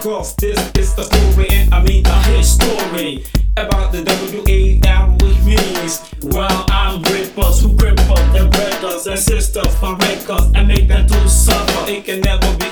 Cause this is the story, and I mean a history about the W-A-M, which means, well, I'm rippers who cripple the brothers and sisters from records and make them to suffer. It can never be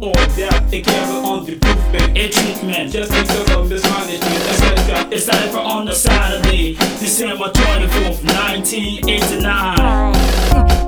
all that carry on the movement and treatment just because of mismanagement, etc. It's time for on the Saturday, December 24th, 1989.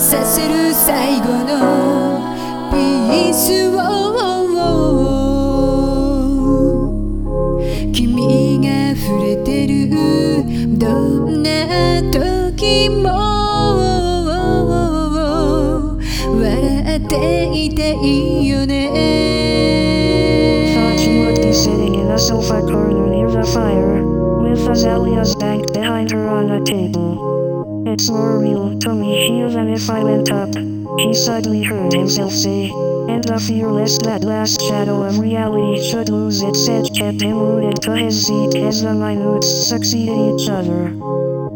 させる最後のピースを君が触れてるどんな時も笑っていたいよね Thought she would be sitting in a sofa corner near the fire, with azaleas banked behind her on a table. More real to me here than if I went up, he suddenly heard himself say, and the fearless that last shadow of reality should lose its edge kept him rooted to his seat as the minutes succeeded each other.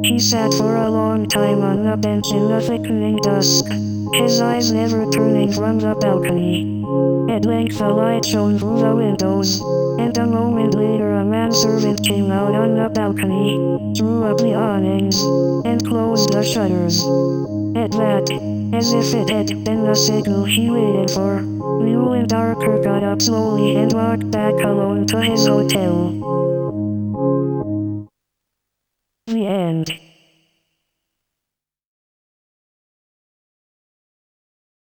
He sat for a long time on the bench in the thickening dusk, his eyes never turning from the balcony. At length a light shone through the windows, and a moment later a manservant came out on the balcony, drew up the awnings, and closed shutters. At that, as if it had been the signal he waited for, Newland Archer got up slowly and walked back alone to his hotel. The end.